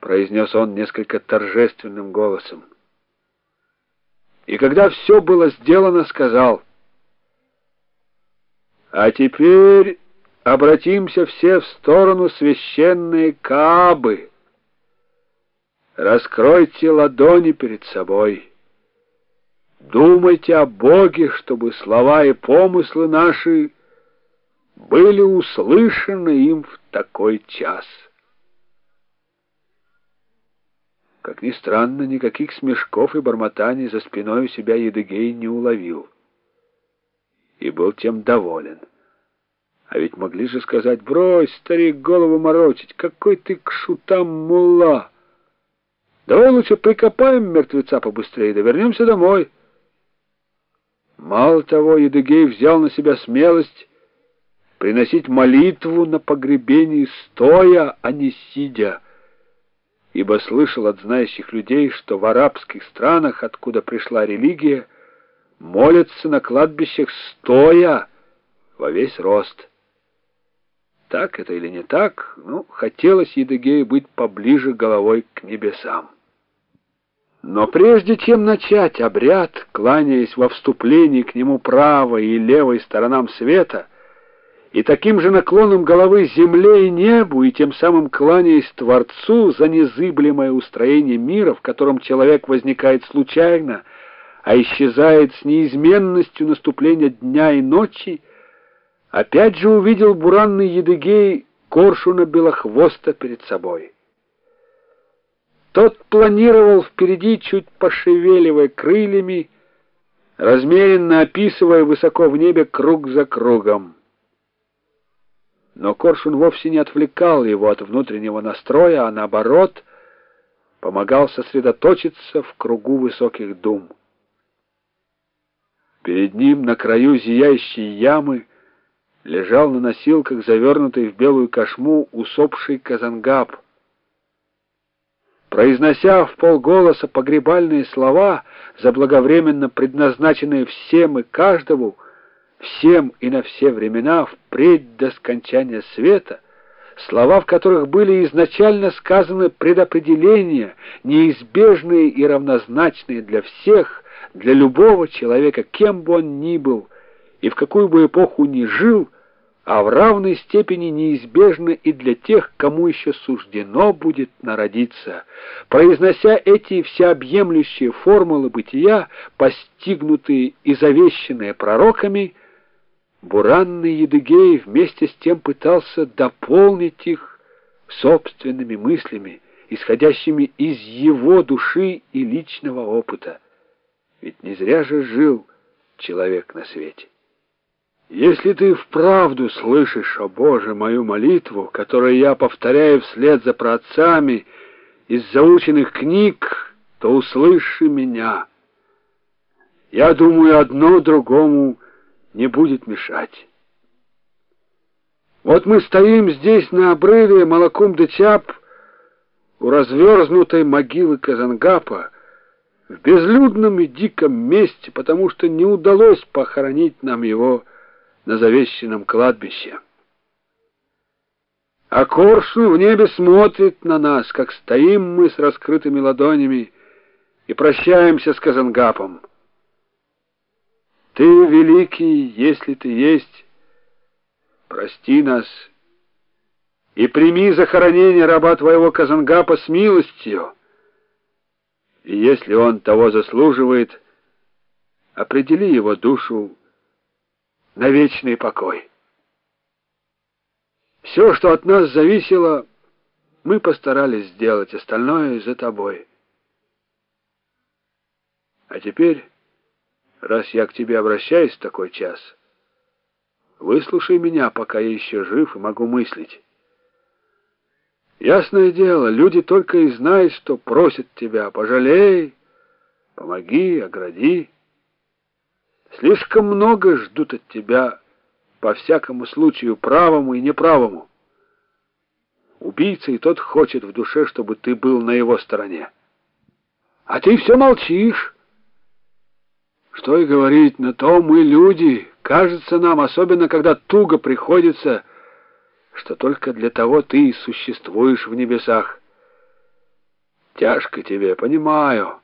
произнес он несколько торжественным голосом. И когда все было сделано, сказал: "А теперь обратимся все в сторону священной Каабы. Раскройте ладони перед собой. Думайте о Боге, чтобы слова и помыслы наши были услышаны им в такой час". Как ни странно, никаких смешков и бормотаний за спиной у себя Едыгей не уловил. И был тем доволен. А ведь могли же сказать, брось, старик, голову морочить, какой ты к шутам мулла. Давай лучше прикопаем мертвеца побыстрее, да вернемся домой. Мало того, Едыгей взял на себя смелость приносить молитву на погребении стоя, а не сидя, ибо слышал от знающих людей, что в арабских странах, откуда пришла религия, молятся на кладбищах стоя во весь рост. Так это или не так, ну, хотелось Едыгею быть поближе головой к небесам. Но прежде чем начать обряд, кланяясь во вступлении к нему правой и левой сторонам света, и таким же наклоном головы земле и небу, и тем самым кланяясь Творцу за незыблемое устроение мира, в котором человек возникает случайно, а исчезает с неизменностью наступления дня и ночи, опять же увидел буранный Едыгей коршуна белохвоста перед собой. Тот планировал впереди, чуть пошевеливая крыльями, размеренно описывая высоко в небе круг за кругом. Но Коршун вовсе не отвлекал его от внутреннего настроя, а наоборот, помогал сосредоточиться в кругу высоких дум. Перед ним на краю зияющей ямы лежал на носилках, завернутый в белую кошму, усопший Казангаб. Произнося в полголоса погребальные слова, заблаговременно предназначенные всем и каждому, всем и на все времена, впредь до скончания света, слова, в которых были изначально сказаны предопределения, неизбежные и равнозначные для всех, для любого человека, кем бы он ни был и в какую бы эпоху ни жил, а в равной степени неизбежны и для тех, кому еще суждено будет народиться. Произнося эти всеобъемлющие формулы бытия, постигнутые и завещанные пророками, Буранный Едыгей вместе с тем пытался дополнить их собственными мыслями, исходящими из его души и личного опыта. Ведь не зря же жил человек на свете. Если ты вправду слышишь, о Боже, мою молитву, которую я повторяю вслед за праотцами из заученных книг, то услыши меня. Я думаю, одно другому не будет мешать. Вот мы стоим здесь на обрыве молоком дычап у разверзнутой могилы Казангапа в безлюдном и диком месте, потому что не удалось похоронить нам его на завещанном кладбище. А Коршун в небе смотрит на нас, как стоим мы с раскрытыми ладонями и прощаемся с Казангапом. Ты великий, если ты есть, прости нас и прими захоронение раба твоего Казангапа с милостью. И если он того заслуживает, определи его душу на вечный покой. Все, что от нас зависело, мы постарались сделать, остальное за тобой. А теперь раз я к тебе обращаюсь в такой час, выслушай меня, пока я еще жив и могу мыслить. Ясное дело, люди только и знают, что просят тебя, пожалей, помоги, огради. Слишком много ждут от тебя по всякому случаю, правому и неправому. Убийца и тот хочет в душе, чтобы ты был на его стороне. А ты все молчишь. Что и говорить, на то мы люди. Кажется нам, особенно когда туго приходится, что только для того ты и существуешь в небесах. Тяжко тебе, понимаю.